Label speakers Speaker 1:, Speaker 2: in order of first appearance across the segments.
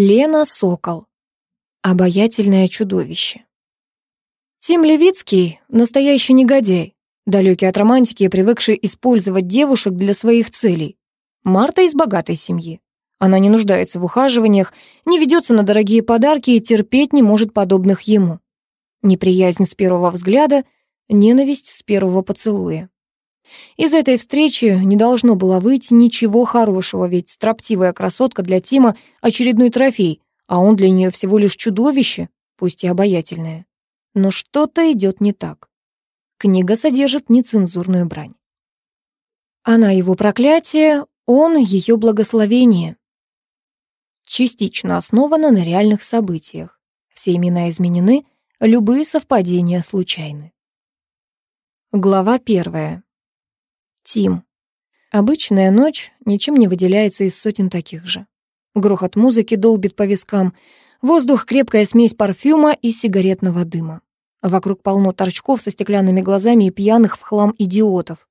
Speaker 1: Лена Сокол. Обаятельное чудовище. Тим Левицкий — настоящий негодяй, далекий от романтики и привыкший использовать девушек для своих целей. Марта из богатой семьи. Она не нуждается в ухаживаниях, не ведется на дорогие подарки и терпеть не может подобных ему. Неприязнь с первого взгляда, ненависть с первого поцелуя. Из этой встречи не должно было выйти ничего хорошего, ведь строптивая красотка для Тима — очередной трофей, а он для нее всего лишь чудовище, пусть и обаятельное. Но что-то идет не так. Книга содержит нецензурную брань. Она его проклятие, он ее благословение. Частично основана на реальных событиях. Все имена изменены, любые совпадения случайны. Глава первая. Тим. Обычная ночь ничем не выделяется из сотен таких же. Грохот музыки долбит по вискам, воздух — крепкая смесь парфюма и сигаретного дыма. Вокруг полно торчков со стеклянными глазами и пьяных в хлам идиотов.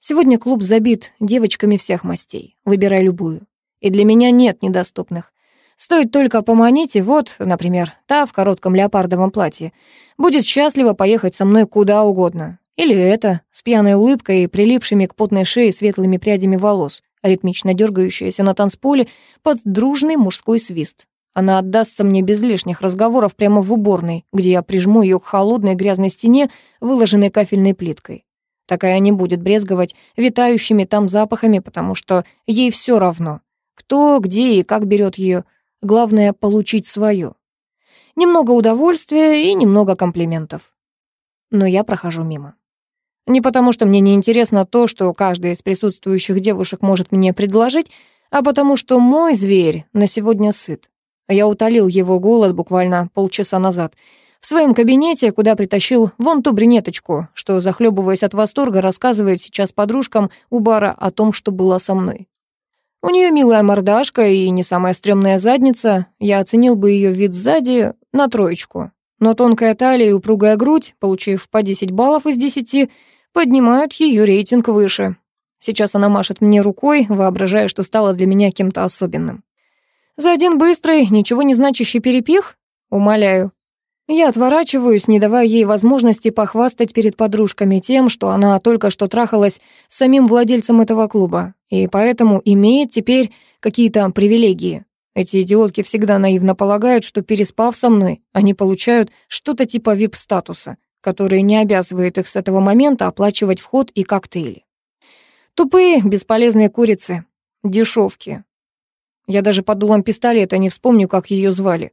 Speaker 1: Сегодня клуб забит девочками всех мастей. Выбирай любую. И для меня нет недоступных. Стоит только поманить, и вот, например, та в коротком леопардовом платье будет счастлива поехать со мной куда угодно. Или это, с пьяной улыбкой и прилипшими к потной шее светлыми прядями волос, ритмично дергающаяся на танцполе под дружный мужской свист. Она отдастся мне без лишних разговоров прямо в уборной, где я прижму ее к холодной грязной стене, выложенной кафельной плиткой. Такая не будет брезговать витающими там запахами, потому что ей все равно, кто, где и как берет ее. Главное — получить свое. Немного удовольствия и немного комплиментов. Но я прохожу мимо. Не потому, что мне не интересно то, что каждая из присутствующих девушек может мне предложить, а потому что мой зверь на сегодня сыт. Я утолил его голод буквально полчаса назад. В своем кабинете, куда притащил вон ту брюнеточку, что, захлебываясь от восторга, рассказывает сейчас подружкам у бара о том, что было со мной. У нее милая мордашка и не самая стрёмная задница. Я оценил бы ее вид сзади на троечку. Но тонкая талия и упругая грудь, получив по 10 баллов из 10, поднимают ее рейтинг выше. Сейчас она машет мне рукой, воображая, что стала для меня кем-то особенным. За один быстрый, ничего не значащий перепих? Умоляю. Я отворачиваюсь, не давая ей возможности похвастать перед подружками тем, что она только что трахалась с самим владельцем этого клуба, и поэтому имеет теперь какие-то привилегии. Эти идиотки всегда наивно полагают, что переспав со мной, они получают что-то типа вип-статуса, который не обязывает их с этого момента оплачивать вход и коктейли. Тупые, бесполезные курицы. Дешевки. Я даже под дулом пистолета не вспомню, как ее звали.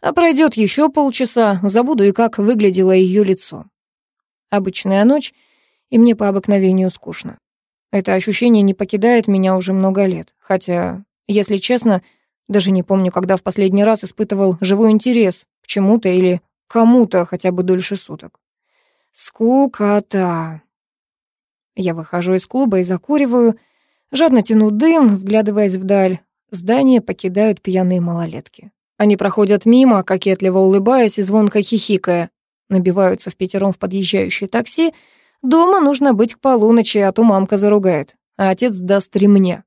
Speaker 1: А пройдет еще полчаса, забуду и как выглядело ее лицо. Обычная ночь, и мне по обыкновению скучно. Это ощущение не покидает меня уже много лет. Хотя, если честно, даже не помню, когда в последний раз испытывал живой интерес к чему-то или Кому-то хотя бы дольше суток. Скукота. Я выхожу из клуба и закуриваю, жадно тяну дым, вглядываясь вдаль. Здание покидают пьяные малолетки. Они проходят мимо, кокетливо улыбаясь и звонко хихикая. Набиваются в пятером в подъезжающее такси. Дома нужно быть к полуночи, а то мамка заругает, а отец даст ремня.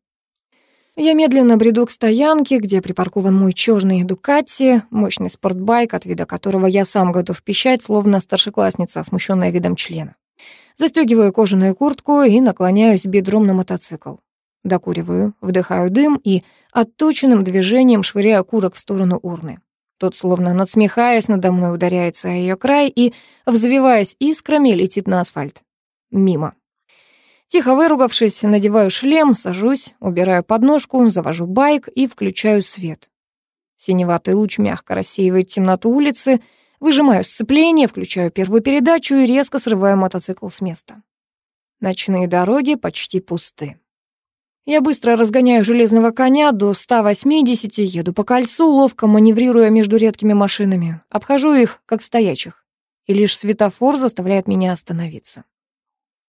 Speaker 1: Я медленно бреду к стоянке, где припаркован мой черный Дукатти, мощный спортбайк, от вида которого я сам готов пищать, словно старшеклассница, смущенная видом члена. Застегиваю кожаную куртку и наклоняюсь бедром на мотоцикл. Докуриваю, вдыхаю дым и отточенным движением швыряю курок в сторону урны. Тот, словно надсмехаясь, надо мной ударяется о ее край и, взвиваясь искрами, летит на асфальт. Мимо. Тихо выругавшись, надеваю шлем, сажусь, убираю подножку, завожу байк и включаю свет. Синеватый луч мягко рассеивает темноту улицы, выжимаю сцепление, включаю первую передачу и резко срываю мотоцикл с места. Ночные дороги почти пусты. Я быстро разгоняю железного коня до 180, еду по кольцу, ловко маневрируя между редкими машинами. Обхожу их, как стоячих. И лишь светофор заставляет меня остановиться.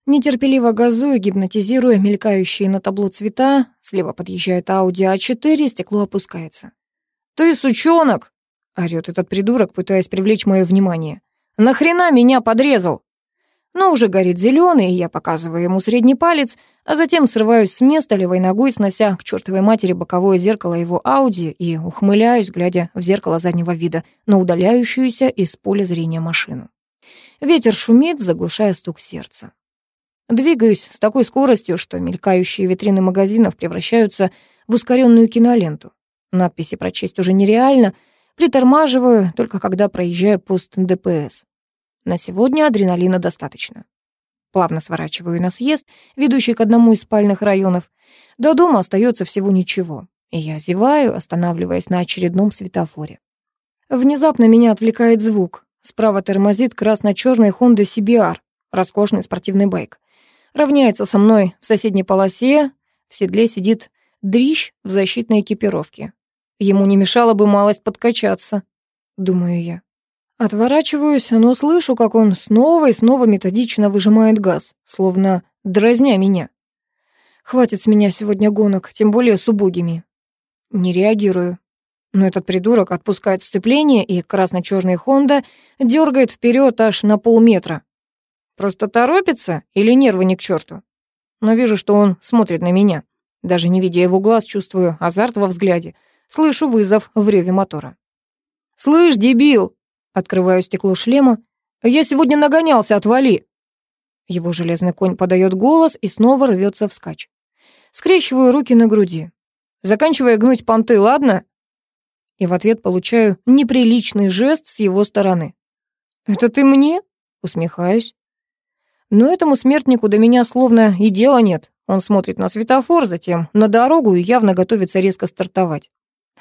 Speaker 1: Нетерпеливо газую, гипнотизируя мелькающие на табло цвета. Слева подъезжает Audi А4, стекло опускается. «Ты сучонок!» — орёт этот придурок, пытаясь привлечь мое внимание. «Нахрена меня подрезал?» Но уже горит зеленый, и я показываю ему средний палец, а затем срываюсь с места левой ногой, снося к чертовой матери боковое зеркало его Ауди и ухмыляюсь, глядя в зеркало заднего вида на удаляющуюся из поля зрения машину. Ветер шумит, заглушая стук сердца. Двигаюсь с такой скоростью, что мелькающие витрины магазинов превращаются в ускоренную киноленту. Надписи прочесть уже нереально. Притормаживаю, только когда проезжаю пост ДПС. На сегодня адреналина достаточно. Плавно сворачиваю на съезд, ведущий к одному из спальных районов. До дома остается всего ничего. И я зеваю, останавливаясь на очередном светофоре. Внезапно меня отвлекает звук. Справа тормозит красно-черный Honda CBR, роскошный спортивный байк. Равняется со мной в соседней полосе, в седле сидит дрищ в защитной экипировке. Ему не мешало бы малость подкачаться, думаю я. Отворачиваюсь, но слышу, как он снова и снова методично выжимает газ, словно дразня меня. Хватит с меня сегодня гонок, тем более с убогими. Не реагирую. Но этот придурок отпускает сцепление, и красно-черный Хонда дергает вперед аж на полметра. Просто торопится или нервы не к черту? Но вижу, что он смотрит на меня. Даже не видя его глаз, чувствую азарт во взгляде. Слышу вызов в реве мотора. «Слышь, дебил!» Открываю стекло шлема. «Я сегодня нагонялся, отвали!» Его железный конь подает голос и снова рвется вскачь. Скрещиваю руки на груди. «Заканчивай гнуть понты, ладно?» И в ответ получаю неприличный жест с его стороны. «Это ты мне?» Усмехаюсь. Но этому смертнику до меня словно и дела нет. Он смотрит на светофор, затем на дорогу и явно готовится резко стартовать.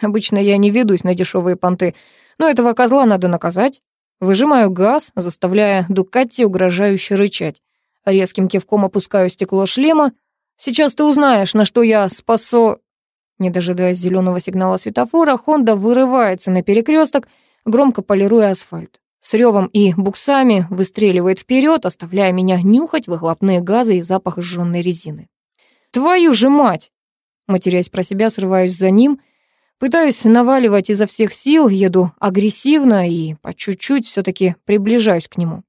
Speaker 1: Обычно я не ведусь на дешевые понты, но этого козла надо наказать. Выжимаю газ, заставляя Дукатти угрожающе рычать. Резким кивком опускаю стекло шлема. Сейчас ты узнаешь, на что я спасо... Не дожидаясь зеленого сигнала светофора, Хонда вырывается на перекресток, громко полируя асфальт. С ревом и буксами выстреливает вперед, оставляя меня нюхать выхлопные газы и запах сжженной резины. «Твою же мать!» Матерясь про себя, срываюсь за ним — Пытаюсь наваливать изо всех сил, еду агрессивно и по чуть-чуть все-таки приближаюсь к нему.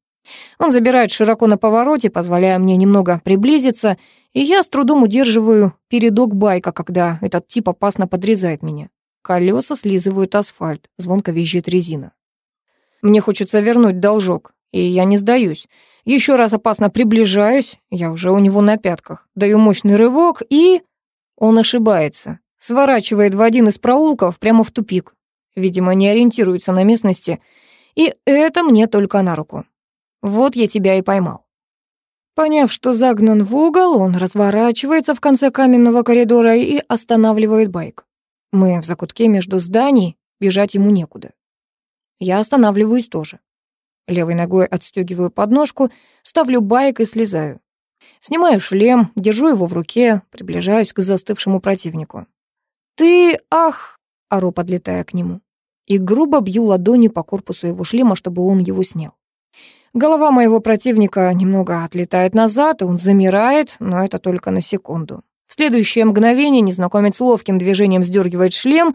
Speaker 1: Он забирает широко на повороте, позволяя мне немного приблизиться, и я с трудом удерживаю передок байка, когда этот тип опасно подрезает меня. Колеса слизывают асфальт, звонко визжит резина. Мне хочется вернуть должок, и я не сдаюсь. Еще раз опасно приближаюсь, я уже у него на пятках, даю мощный рывок, и... Он ошибается сворачивает в один из проулков прямо в тупик. Видимо, не ориентируется на местности. И это мне только на руку. Вот я тебя и поймал. Поняв, что загнан в угол, он разворачивается в конце каменного коридора и останавливает байк. Мы в закутке между зданий, бежать ему некуда. Я останавливаюсь тоже. Левой ногой отстегиваю подножку, ставлю байк и слезаю. Снимаю шлем, держу его в руке, приближаюсь к застывшему противнику. «Ты, ах!» — ору, подлетая к нему. И грубо бью ладонью по корпусу его шлема, чтобы он его снял. Голова моего противника немного отлетает назад, и он замирает, но это только на секунду. В следующее мгновение незнакомец ловким движением сдергивает шлем,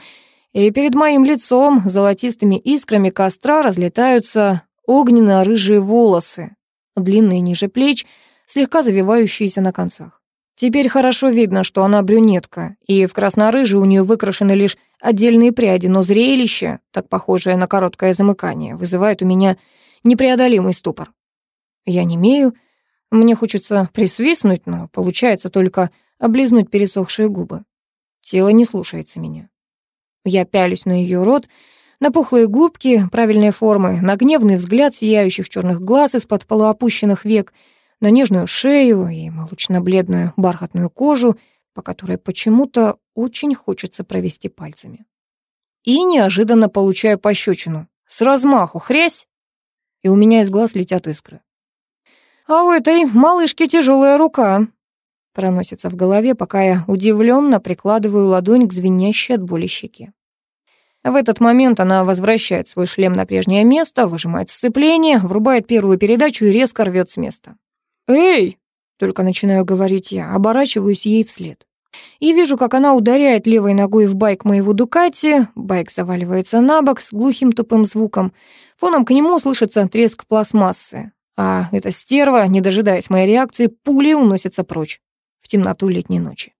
Speaker 1: и перед моим лицом золотистыми искрами костра разлетаются огненно-рыжие волосы, длинные ниже плеч, слегка завивающиеся на концах. Теперь хорошо видно, что она брюнетка, и в красно-рыжий у нее выкрашены лишь отдельные пряди, но зрелище, так похожее на короткое замыкание, вызывает у меня непреодолимый ступор. Я не имею, мне хочется присвистнуть, но получается только облизнуть пересохшие губы. Тело не слушается меня. Я пялюсь на ее рот, на пухлые губки правильной формы, на гневный взгляд сияющих черных глаз из-под полуопущенных век — на нежную шею и молочно-бледную бархатную кожу, по которой почему-то очень хочется провести пальцами. И неожиданно получаю пощечину. С размаху, хрясь! И у меня из глаз летят искры. А у этой малышки тяжелая рука. Проносится в голове, пока я удивленно прикладываю ладонь к звенящей от боли щеке. В этот момент она возвращает свой шлем на прежнее место, выжимает сцепление, врубает первую передачу и резко рвет с места. «Эй!» — только начинаю говорить я, оборачиваюсь ей вслед. И вижу, как она ударяет левой ногой в байк моего Дукати, байк заваливается на бок с глухим тупым звуком. Фоном к нему слышится треск пластмассы. А эта стерва, не дожидаясь моей реакции, пулей уносится прочь в темноту летней ночи.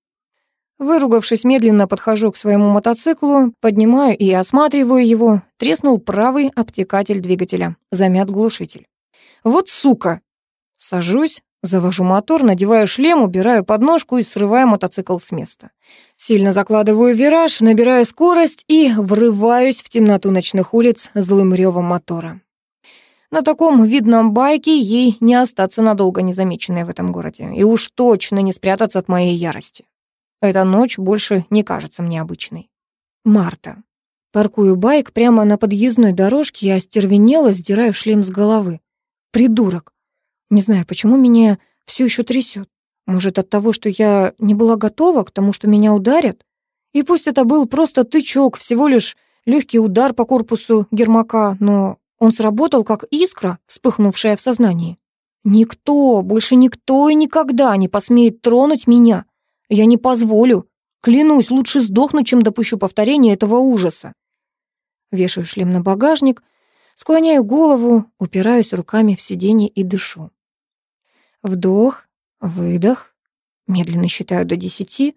Speaker 1: Выругавшись, медленно подхожу к своему мотоциклу, поднимаю и осматриваю его. Треснул правый обтекатель двигателя, замят глушитель. Вот сука! Сажусь, завожу мотор, надеваю шлем, убираю подножку и срываю мотоцикл с места. Сильно закладываю вираж, набираю скорость и врываюсь в темноту ночных улиц злым ревом мотора. На таком видном байке ей не остаться надолго незамеченной в этом городе, и уж точно не спрятаться от моей ярости. Эта ночь больше не кажется мне обычной. Марта. Паркую байк прямо на подъездной дорожке и остервенело сдираю шлем с головы. Придурок. Не знаю, почему меня все еще трясет. Может, от того, что я не была готова к тому, что меня ударят? И пусть это был просто тычок, всего лишь легкий удар по корпусу гермака, но он сработал как искра, вспыхнувшая в сознании. Никто, больше никто и никогда не посмеет тронуть меня. Я не позволю. Клянусь, лучше сдохну, чем допущу повторение этого ужаса. Вешаю шлем на багажник, склоняю голову, упираюсь руками в сиденье и дышу. Вдох, выдох, медленно считаю до десяти.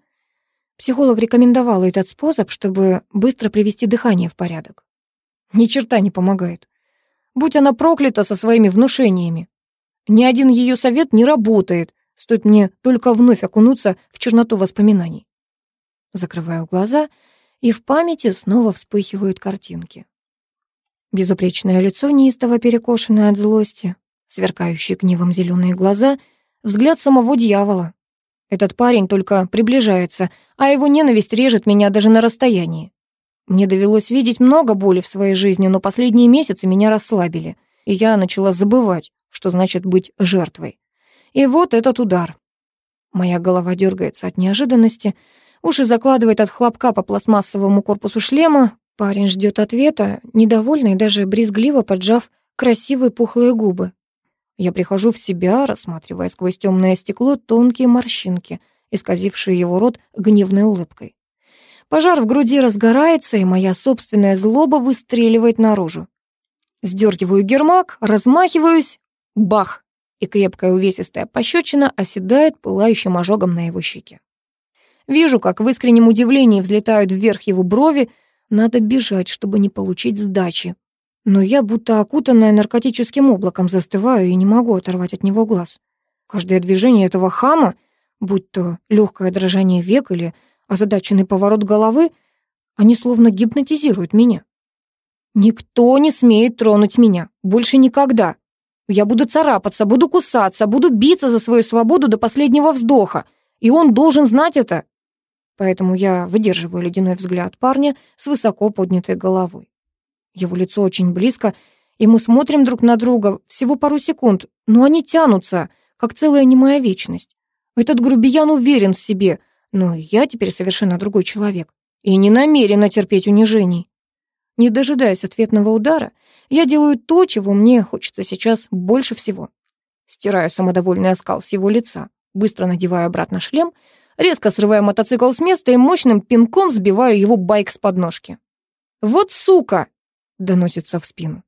Speaker 1: Психолог рекомендовал этот способ, чтобы быстро привести дыхание в порядок. Ни черта не помогает. Будь она проклята со своими внушениями. Ни один ее совет не работает, Стоит мне только вновь окунуться в черноту воспоминаний. Закрываю глаза, и в памяти снова вспыхивают картинки. Безупречное лицо неистово перекошенное от злости, сверкающие гневом зеленые глаза, взгляд самого дьявола. Этот парень только приближается, а его ненависть режет меня даже на расстоянии. Мне довелось видеть много боли в своей жизни, но последние месяцы меня расслабили, и я начала забывать, что значит быть жертвой. И вот этот удар. Моя голова дергается от неожиданности, уши закладывает от хлопка по пластмассовому корпусу шлема. Парень ждет ответа, недовольный, даже брезгливо поджав красивые пухлые губы. Я прихожу в себя, рассматривая сквозь темное стекло тонкие морщинки, исказившие его рот гневной улыбкой. Пожар в груди разгорается, и моя собственная злоба выстреливает наружу. Сдергиваю гермак, размахиваюсь. Бах! И крепкая увесистая пощечина оседает пылающим ожогом на его щеке. Вижу, как в искреннем удивлении взлетают вверх его брови. Надо бежать, чтобы не получить сдачи. Но я, будто окутанная наркотическим облаком, застываю и не могу оторвать от него глаз. Каждое движение этого хама, будь то легкое дрожание век или озадаченный поворот головы, они словно гипнотизируют меня. Никто не смеет тронуть меня. Больше никогда. Я буду царапаться, буду кусаться, буду биться за свою свободу до последнего вздоха. И он должен знать это. Поэтому я выдерживаю ледяной взгляд парня с высоко поднятой головой. Его лицо очень близко, и мы смотрим друг на друга всего пару секунд, но они тянутся, как целая немая вечность. Этот грубиян уверен в себе, но я теперь совершенно другой человек и не намерена терпеть унижений. Не дожидаясь ответного удара, я делаю то, чего мне хочется сейчас больше всего. Стираю самодовольный оскал с его лица, быстро надеваю обратно шлем, резко срываю мотоцикл с места и мощным пинком сбиваю его байк с подножки. «Вот сука!» — доносится в спину.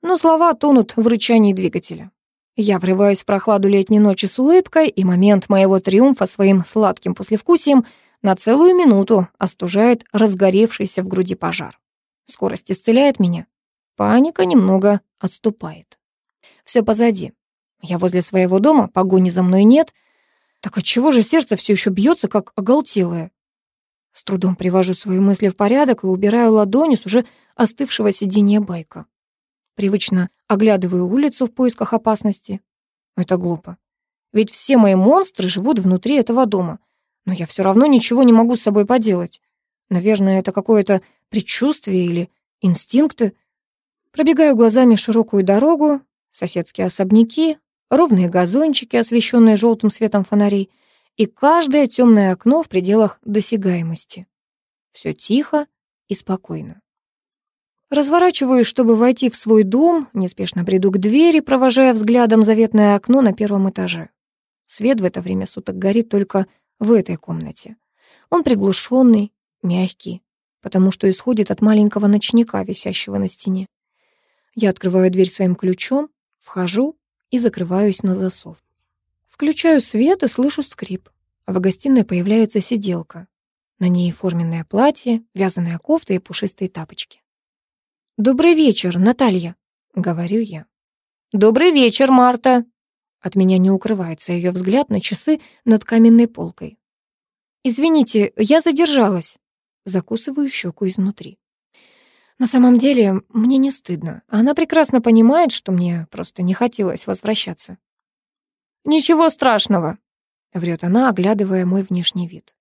Speaker 1: Но слова тонут в рычании двигателя. Я врываюсь в прохладу летней ночи с улыбкой, и момент моего триумфа своим сладким послевкусием на целую минуту остужает разгоревшийся в груди пожар. Скорость исцеляет меня. Паника немного отступает. Все позади. Я возле своего дома, погони за мной нет. Так отчего же сердце все еще бьется, как оголтелое? С трудом привожу свои мысли в порядок и убираю ладони с уже остывшего сиденья байка. Привычно оглядываю улицу в поисках опасности. Это глупо. Ведь все мои монстры живут внутри этого дома. Но я все равно ничего не могу с собой поделать. Наверное, это какое-то предчувствие или инстинкты. Пробегаю глазами широкую дорогу, соседские особняки, ровные газончики, освещенные желтым светом фонарей, и каждое темное окно в пределах досягаемости. Все тихо и спокойно. Разворачиваюсь, чтобы войти в свой дом, неспешно бреду к двери, провожая взглядом заветное окно на первом этаже. Свет в это время суток горит только в этой комнате. Он приглушенный, мягкий, потому что исходит от маленького ночника, висящего на стене. Я открываю дверь своим ключом, вхожу и закрываюсь на засов. Включаю свет и слышу скрип. В гостиной появляется сиделка. На ней форменное платье, вязаная кофта и пушистые тапочки. «Добрый вечер, Наталья», — говорю я. «Добрый вечер, Марта!» От меня не укрывается ее взгляд на часы над каменной полкой. «Извините, я задержалась». Закусываю щеку изнутри. На самом деле, мне не стыдно. Она прекрасно понимает, что мне просто не хотелось возвращаться. «Ничего страшного», — врет она, оглядывая мой внешний вид.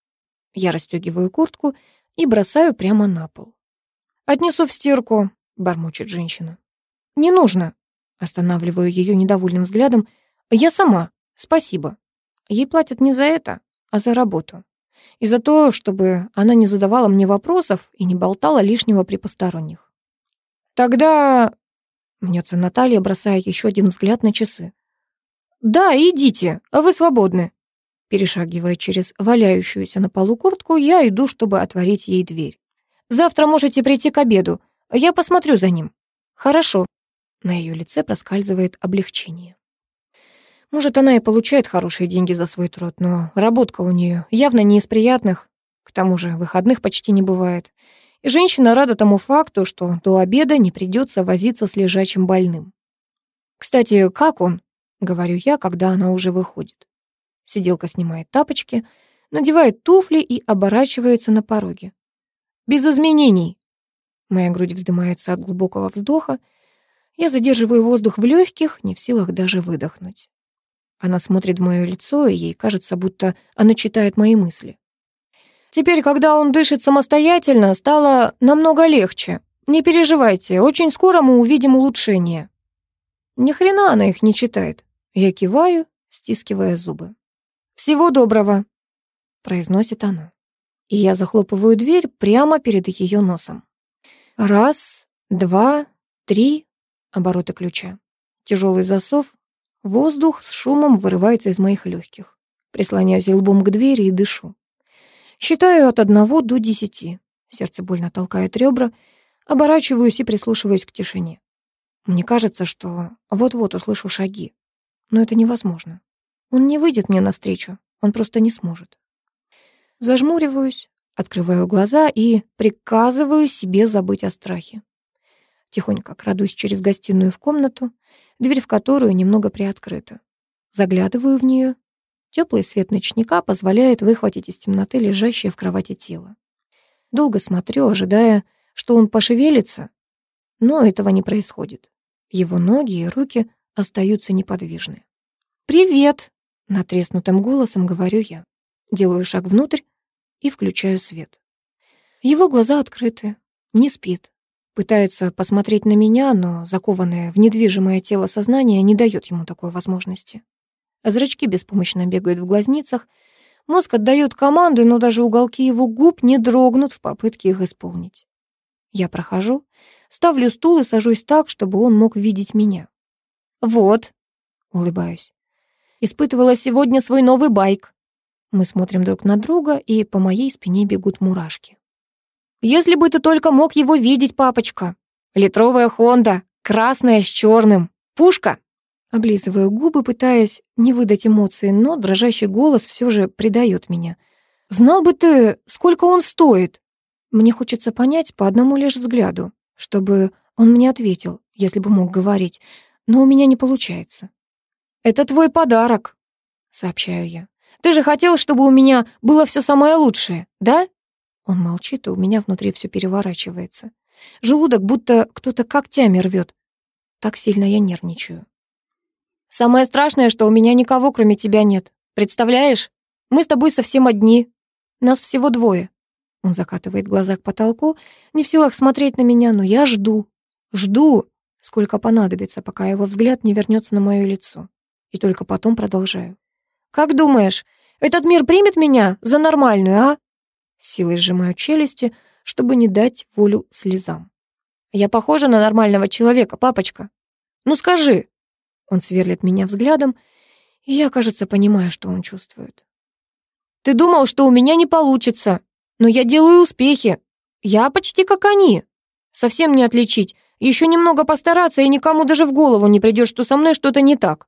Speaker 1: Я расстегиваю куртку и бросаю прямо на пол. «Отнесу в стирку», — бормочет женщина. «Не нужно», — останавливаю ее недовольным взглядом. «Я сама, спасибо». Ей платят не за это, а за работу. И за то, чтобы она не задавала мне вопросов и не болтала лишнего при посторонних. «Тогда...» — мнется Наталья, бросая еще один взгляд на часы. «Да, идите, вы свободны». Перешагивая через валяющуюся на полу куртку, я иду, чтобы отворить ей дверь. «Завтра можете прийти к обеду. Я посмотрю за ним». «Хорошо». На ее лице проскальзывает облегчение. Может, она и получает хорошие деньги за свой труд, но работка у нее явно не из приятных. К тому же выходных почти не бывает. И женщина рада тому факту, что до обеда не придется возиться с лежачим больным. «Кстати, как он?» — говорю я, когда она уже выходит. Сиделка снимает тапочки, надевает туфли и оборачивается на пороге. «Без изменений!» Моя грудь вздымается от глубокого вздоха. Я задерживаю воздух в легких, не в силах даже выдохнуть. Она смотрит в мое лицо, и ей кажется, будто она читает мои мысли. Теперь, когда он дышит самостоятельно, стало намного легче. Не переживайте, очень скоро мы увидим улучшение. Ни хрена она их не читает. Я киваю, стискивая зубы. «Всего доброго», — произносит она. И я захлопываю дверь прямо перед ее носом. Раз, два, три обороты ключа. Тяжелый засов. Воздух с шумом вырывается из моих легких. Прислоняюсь лбом к двери и дышу. Считаю от одного до десяти. Сердце больно толкает ребра. Оборачиваюсь и прислушиваюсь к тишине. Мне кажется, что вот-вот услышу шаги. Но это невозможно. Он не выйдет мне навстречу, он просто не сможет. Зажмуриваюсь, открываю глаза и приказываю себе забыть о страхе. Тихонько крадусь через гостиную в комнату, дверь в которую немного приоткрыта. Заглядываю в нее. Теплый свет ночника позволяет выхватить из темноты лежащее в кровати тело. Долго смотрю, ожидая, что он пошевелится, но этого не происходит. Его ноги и руки остаются неподвижны. «Привет!» — натреснутым голосом говорю я. Делаю шаг внутрь и включаю свет. Его глаза открыты, не спит. Пытается посмотреть на меня, но закованное в недвижимое тело сознание не дает ему такой возможности. Зрачки беспомощно бегают в глазницах, мозг отдает команды, но даже уголки его губ не дрогнут в попытке их исполнить. Я прохожу, ставлю стул и сажусь так, чтобы он мог видеть меня. «Вот», — улыбаюсь, — «испытывала сегодня свой новый байк». Мы смотрим друг на друга, и по моей спине бегут мурашки. «Если бы ты только мог его видеть, папочка! Литровая Хонда, красная с черным, пушка!» Облизываю губы, пытаясь не выдать эмоции, но дрожащий голос все же предает меня. «Знал бы ты, сколько он стоит!» Мне хочется понять по одному лишь взгляду, чтобы он мне ответил, если бы мог говорить, но у меня не получается. «Это твой подарок», — сообщаю я. «Ты же хотел, чтобы у меня было все самое лучшее, да?» Он молчит, и у меня внутри все переворачивается. Желудок будто кто-то когтями рвет. Так сильно я нервничаю. «Самое страшное, что у меня никого, кроме тебя, нет. Представляешь? Мы с тобой совсем одни. Нас всего двое». Он закатывает глаза к потолку, не в силах смотреть на меня, но я жду. Жду, сколько понадобится, пока его взгляд не вернется на мое лицо. И только потом продолжаю. «Как думаешь, этот мир примет меня за нормальную, а?» Силой сжимаю челюсти, чтобы не дать волю слезам. «Я похожа на нормального человека, папочка? Ну скажи!» Он сверлит меня взглядом, и я, кажется, понимаю, что он чувствует. «Ты думал, что у меня не получится, но я делаю успехи. Я почти как они. Совсем не отличить. Еще немного постараться, и никому даже в голову не придет, что со мной что-то не так.